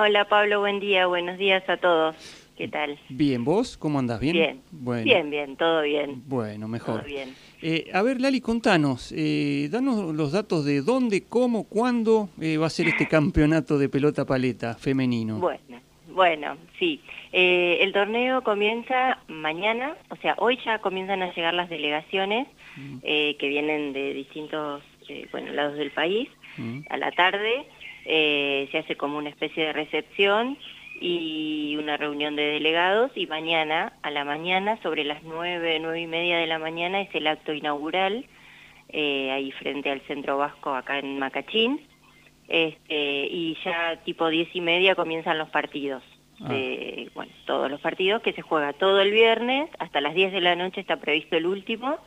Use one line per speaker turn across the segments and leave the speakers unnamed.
Hola Pablo, buen día, buenos días a todos. ¿Qué tal?
Bien, ¿vos cómo andás? ¿Bien?
Bien,
bueno.
bien, bien, todo bien.
Bueno, mejor.
Todo bien.
Eh, a ver, Lali, contanos, eh, danos los datos de dónde, cómo, cuándo eh, va a ser este campeonato de pelota paleta femenino.
Bueno, bueno, sí. Eh, el torneo comienza mañana, o sea, hoy ya comienzan a llegar las delegaciones
Mm.
eh, que vienen de distintos eh, bueno, lados del país.
Mm.
A la tarde eh, se hace como una especie de recepción y una reunión de delegados y mañana, a la mañana, sobre las nueve, nueve y media de la mañana, es el acto inaugural eh, ahí frente al Centro Vasco acá en Macachín. Este, y ya tipo diez y media comienzan los partidos.
Ah.
de, bueno, todos los partidos que se juega todo el viernes, hasta las 10 de la noche está previsto el último,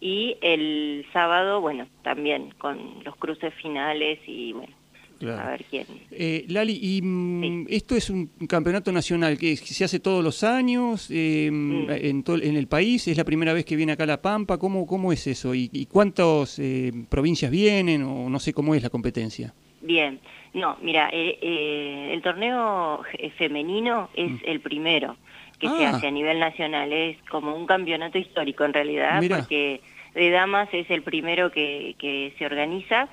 y el sábado, bueno, también con los cruces finales y bueno,
Claro.
a ver quién.
Eh, Lali, y mm,
Sí.
esto es un campeonato nacional que se hace todos los años eh,
Mm.
en, todo, en el país, es la primera vez que viene acá La Pampa, ¿cómo, cómo es eso? ¿Y, y cuántas eh, provincias vienen o no sé cómo es la competencia?
Bien, no, mira, eh, eh, el torneo eh, femenino es
Mm.
el primero que se
Ah.
hace a nivel nacional, es como un campeonato histórico en realidad,
Mirá.
porque de damas es el primero que, que se organiza.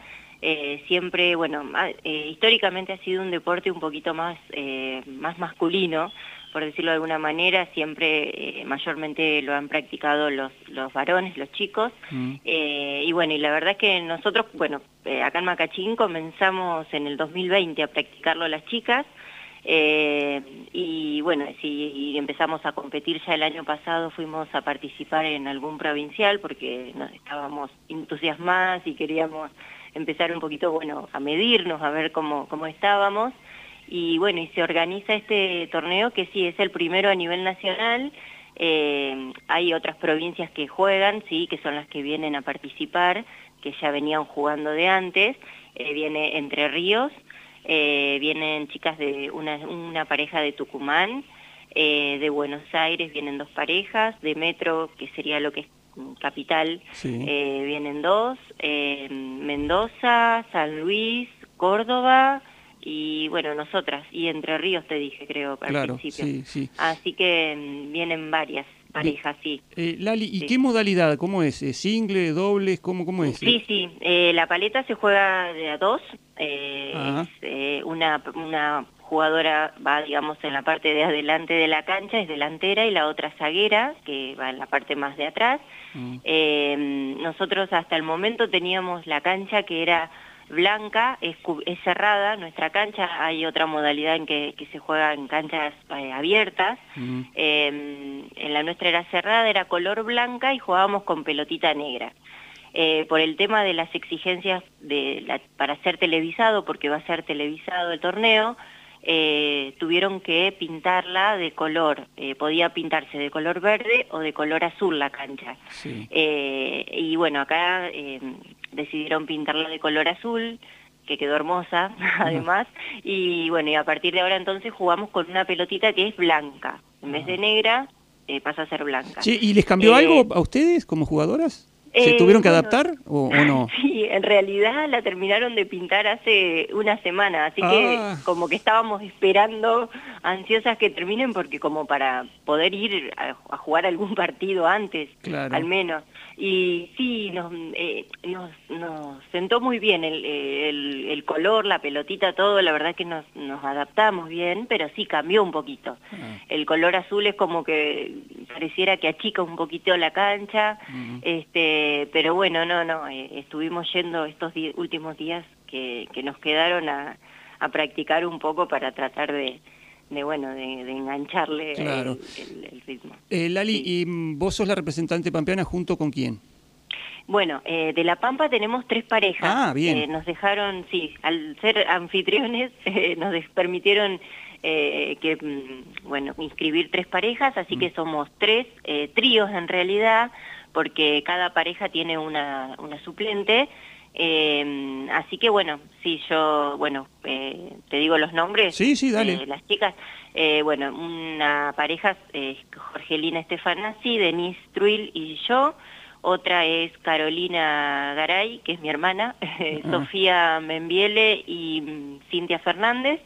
Eh, siempre, bueno, eh, históricamente ha sido un deporte un poquito más, eh, más masculino, por decirlo de alguna manera, siempre mayormente lo han practicado los, los varones, los chicos,
Mm.
y bueno, y la verdad es que nosotros, bueno, acá en Macachín comenzamos en el 2020 a practicarlo las chicas, eh, y bueno, y empezamos a competir ya el año pasado, fuimos a participar en algún provincial porque nos estábamos entusiasmadas y queríamos empezar un poquito, bueno, a medirnos, a ver cómo, cómo estábamos. Y bueno, y se organiza este torneo que sí es el primero a nivel nacional. Eh, hay otras provincias que juegan, sí, que son las que vienen a participar, que ya venían jugando de antes. Eh, viene Entre Ríos, eh, vienen chicas de una, una pareja de Tucumán, eh, de Buenos Aires vienen dos parejas, de Metro, que sería lo que es mm, capital,
Sí.
eh, vienen dos, eh, Mendoza, San Luis, Córdoba y bueno, nosotras, y Entre Ríos te dije creo al
claro,
principio.
sí, sí.
Así que mm, vienen varias parejas, sí.
Eh, Lali, ¿y
Sí.
qué modalidad? ¿Cómo es? ¿Es ¿Single, dobles? ¿Cómo, cómo es?
Sí, sí, eh, la paleta se juega de a dos, eh, es, eh, una, una jugadora va, digamos, en la parte de adelante de la cancha, es delantera, y la otra zaguera, que va en la parte más de atrás.
Mm.
Eh, nosotros hasta el momento teníamos la cancha que era blanca, es, es cerrada, nuestra cancha, hay otra modalidad en que, que se juega en canchas eh, abiertas, eh, en la nuestra era cerrada, era color blanca y jugábamos con pelotita negra. Eh, por el tema de las exigencias de la- para ser televisado, porque va a ser televisado el torneo, eh, tuvieron que pintarla de color, podía pintarse de color verde o de color azul la cancha.
Sí.
Y bueno, acá eh, decidieron pintarla de color azul, que quedó hermosa además, y bueno, y a partir de ahora entonces jugamos con una pelotita que es blanca, en vez de negra eh, pasa a ser blanca.
¿Y les cambió
Eh,
algo a ustedes como jugadoras? ¿Se
eh,
tuvieron que
bueno,
adaptar o, o no?
Sí, en realidad la terminaron de pintar hace una semana, así
Ah.
que como que estábamos esperando ansiosas que terminen porque como para poder ir a, a jugar algún partido antes,
Claro.
al menos. Y sí, nos, eh, nos, nos sentó muy bien el, el, el color, la pelotita, todo, la verdad que nos, nos adaptamos bien, pero sí cambió un poquito.
Ah.
El color azul es como que pareciera que achica un poquito la cancha, este, pero bueno, no, no, eh, estuvimos yendo estos últimos días que, que nos quedaron a, a practicar un poco para tratar de, de bueno, de, de engancharle
Claro.
el, el- el ritmo.
Eh, Lali,
Sí.
¿y mm, vos sos la representante pampeana junto con quién?
Bueno, eh, de La Pampa tenemos tres parejas.
Ah, bien.
Eh, nos dejaron, sí, al ser anfitriones, eh, nos permitieron eh, que, mm, bueno, inscribir tres parejas, así
Mm.
que somos tres eh, tríos en realidad, porque cada pareja tiene una, una suplente. Eh, así que bueno, sí, yo, bueno, eh, te digo los nombres.
Sí, sí, dale.
de las chicas. Eh, bueno, una pareja es Jorgelina Estefanasi, Denise Truil y yo. Otra es Carolina Garay, que es mi hermana,
Ah.
Sofía Membiele y mm, Cintia Fernández.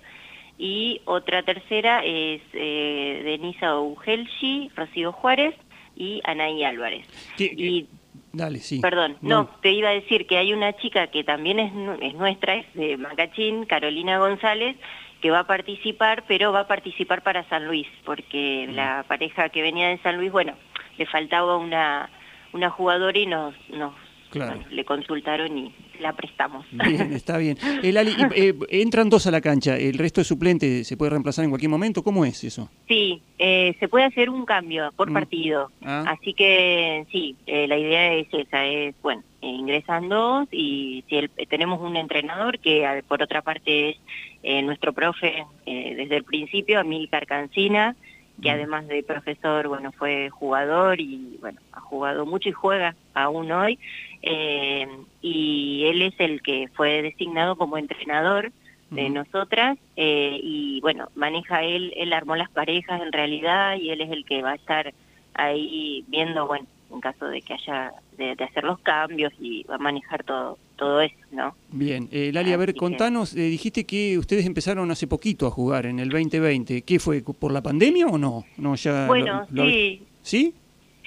y otra tercera es eh, Denisa Ugelshi, Rocío Juárez y Anaí Álvarez.
y, Dale, sí.
Perdón, no. te iba a decir que hay una chica que también es, es nuestra, es de Macachín, Carolina González, que va a participar, pero va a participar para San Luis, porque mm. la pareja que venía de San Luis, bueno, le faltaba una, una jugadora y nos, nos le consultaron y la prestamos.
Bien, está bien. El eh, entran dos a la cancha, ¿el resto de suplente se puede reemplazar en cualquier momento? ¿Cómo es eso?
Sí, eh, se puede hacer un cambio por mm. partido. Ah. Así que sí, eh, la idea es esa, es, bueno, ingresan dos y si tenemos un entrenador que por otra parte es nuestro profe desde el principio, Amílcar Cancina, que además de profesor, bueno, fue jugador y, bueno, ha jugado mucho y juega aún hoy. Eh, y él es el que fue designado como entrenador de nosotras eh, y, bueno, maneja él, él armó las parejas en realidad y él es el que va a estar ahí viendo, bueno, en caso de que haya de, hacer los cambios y va a manejar todo todo eso, ¿no?
Bien, eh, Lali, a ver, contanos, eh, dijiste que ustedes empezaron hace poquito a jugar en el 2020, ¿qué fue, por la pandemia o no? no ya
bueno, sí.
¿Sí?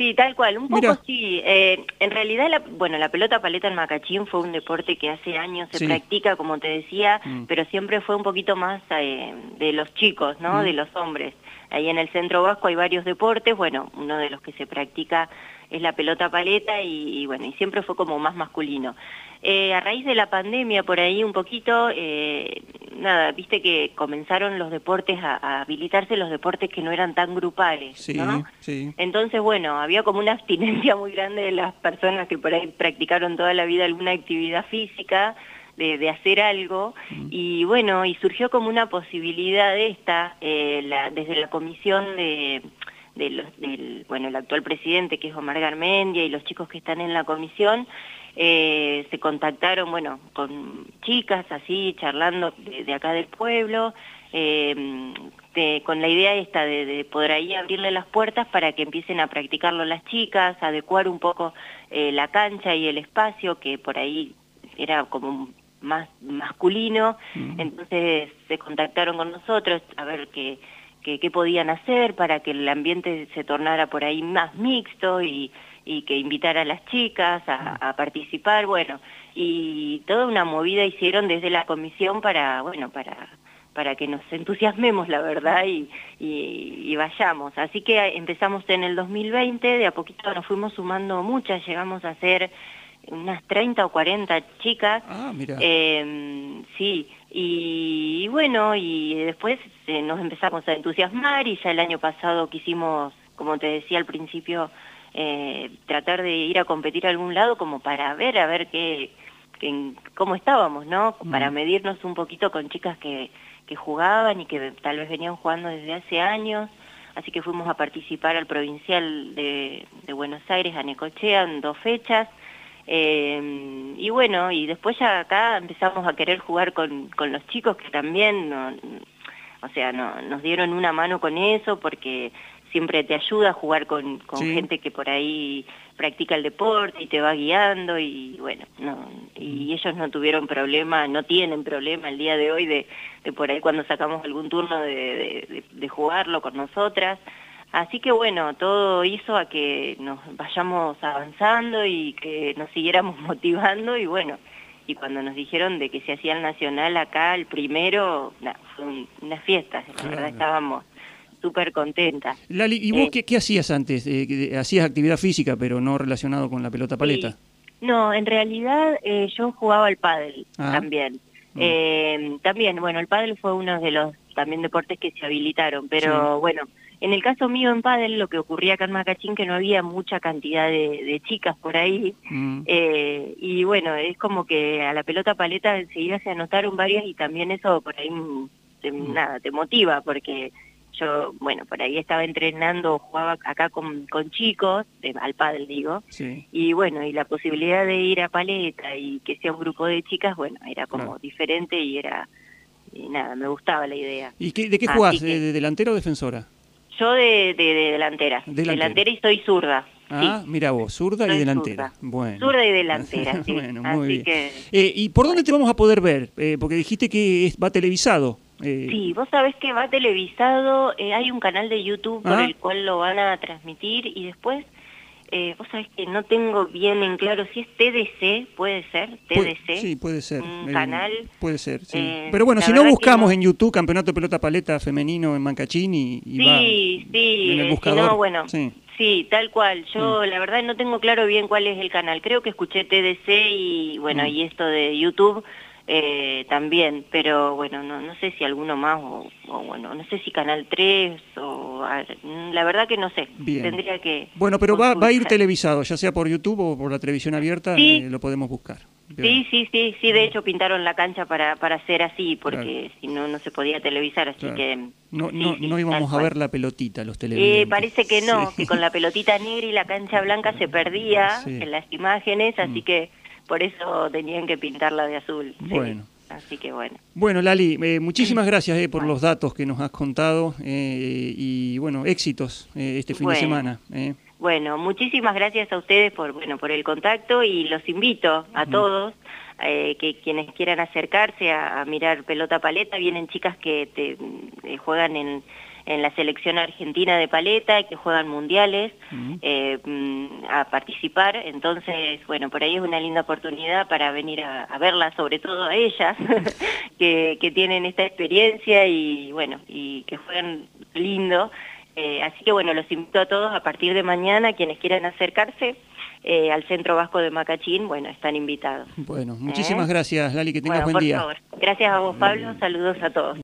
Sí, tal cual, un poco sí. Eh, en realidad, la, bueno, la pelota paleta en Macachín fue un deporte que hace años se practica, como te decía, mm. pero siempre fue un poquito más eh, de los chicos, ¿no? Mm. De los hombres. Ahí en el Centro Vasco hay varios deportes, bueno, uno de los que se practica es la pelota paleta y, bueno, y siempre fue como más masculino. Eh, a raíz de la pandemia, por ahí un poquito, eh, nada, viste que comenzaron los deportes a, habilitarse los deportes que no eran tan grupales, sí, Sí. Entonces, bueno, había como una abstinencia muy grande de las personas que por ahí practicaron toda la vida alguna actividad física, de, hacer algo, y bueno, y surgió como una posibilidad de esta, eh, desde la comisión de del, bueno, el actual presidente que es Omar Garmendia y los chicos que están en la comisión, eh, se contactaron, bueno, con chicas así, charlando de, acá del pueblo, eh, con la idea esta de, poder ahí abrirle las puertas para que empiecen a practicarlo las chicas, adecuar un poco eh, la cancha y el espacio, que por ahí era como más masculino, mm. entonces se contactaron con nosotros a ver qué qué podían hacer para que el ambiente se tornara por ahí más mixto y, y que invitara a las chicas a, participar, bueno, y toda una movida hicieron desde la comisión para, bueno, para para que nos entusiasmemos, la verdad, y, y, vayamos. Así que empezamos en el 2020, de a poquito nos fuimos sumando muchas, llegamos a ser unas 30 o 40 chicas.
Ah, mira.
Eh, sí, y, bueno, y después eh, nos empezamos a entusiasmar y ya el año pasado quisimos, como te decía al principio, eh, tratar de ir a competir a algún lado como para ver, a ver qué, cómo estábamos, ¿no? Para medirnos un poquito con chicas que, que jugaban y que tal vez venían jugando desde hace años. Así que fuimos a participar al provincial de, de Buenos Aires, a Necochea, en dos fechas. Eh, y bueno, y después ya acá empezamos a querer jugar con, con los chicos que también, o sea, no, nos dieron una mano con eso porque siempre te ayuda a jugar con, con gente que por ahí practica el deporte y te va guiando y bueno, no, y mm. ellos no tuvieron problema, no tienen problema el día de hoy de, de por ahí cuando sacamos algún turno de, de, de jugarlo con nosotras. Así que bueno, todo hizo a que nos vayamos avanzando y que nos siguiéramos motivando y bueno, y cuando nos dijeron de que se hacía el nacional acá, el primero, fue una fiesta, la verdad estábamos súper contentas.
Lali, ¿y vos eh, qué, hacías antes? Eh, hacías actividad física, pero no relacionado con la pelota paleta.
No, en realidad eh, yo jugaba al pádel ah. también. Mm. también, bueno, el pádel fue uno de los también deportes que se habilitaron, pero bueno, en el caso mío en Padel, lo que ocurría acá en Macachín, que no había mucha cantidad de, chicas por ahí, mm. eh, y bueno, es como que a la pelota paleta enseguida se anotaron varias y también eso por ahí, te, mm. nada, te motiva, porque yo, bueno, por ahí estaba entrenando, jugaba acá con, con chicos, al pádel digo, y bueno, y la posibilidad de ir a paleta y que sea un grupo de chicas, bueno, era como diferente y era, y nada, me gustaba la idea.
¿Y de qué jugás? ¿De delantero o defensora?
Yo de, delantera. delantera. y soy zurda.
Ah, mira vos, zurda y delantera. Bueno.
Zurda y delantera, sí.
bueno, muy bien. Eh, ¿Y por dónde te vamos a poder ver? Eh, porque dijiste que va televisado. Eh,
Sí, vos sabés que va televisado, eh, hay un canal de YouTube por
Ah.
el cual lo van a transmitir y después, eh, vos sabés que no tengo bien en claro si es TDC, puede ser, TDC.
sí, puede ser.
Un
Eh,
canal.
Puede ser, sí.
Eh,
Pero bueno, si no buscamos
no.
en YouTube Campeonato de Pelota Paleta Femenino en Mancachín y, y va
Sí, sí,
en el
si no, bueno,
Sí.
sí. tal cual. Yo la verdad no tengo claro bien cuál es el canal. Creo que escuché TDC y bueno,
Mm.
y esto de YouTube eh, también, pero bueno, no, no sé si alguno más o, o bueno, no sé si Canal 3 o mm, la verdad que no sé.
Bien.
Tendría que
Bueno, pero va, va a ir televisado, ya sea por YouTube o por la televisión abierta,
Sí.
eh, lo podemos buscar. Bien.
Sí, sí, sí, sí, de hecho pintaron la cancha para, para hacer así, porque
Claro.
si no, no se podía televisar, así
Claro.
que...
No,
sí,
no,
sí,
no íbamos a ver la pelotita los televidentes.
Eh, parece que no, que con la pelotita negra y la cancha blanca se perdía en las imágenes, así
Mm.
que por eso tenían que pintarla de azul. sí.
Bueno.
Así que bueno.
Bueno, Lali, eh, muchísimas gracias eh, por los datos que nos has contado eh, y bueno, éxitos eh, este fin de semana. eh.
Bueno, muchísimas gracias a ustedes por bueno por el contacto y los invito a todos eh, que quienes quieran acercarse a, a mirar pelota paleta. Vienen chicas que te, eh, juegan en, en la selección argentina de paleta, que juegan mundiales eh, mm, a participar. Entonces, bueno, por ahí es una linda oportunidad para venir a, a verlas, sobre todo a ellas, que, que tienen esta experiencia y bueno, y que juegan lindo. Eh, así que bueno, los invito a todos a partir de mañana, quienes quieran acercarse eh, al Centro Vasco de Macachín, bueno, están invitados.
Bueno, muchísimas
¿Eh?
gracias, Lali, que tengas
Bueno,
buen
por
día.
favor. Gracias a vos, Pablo. Saludos a todos.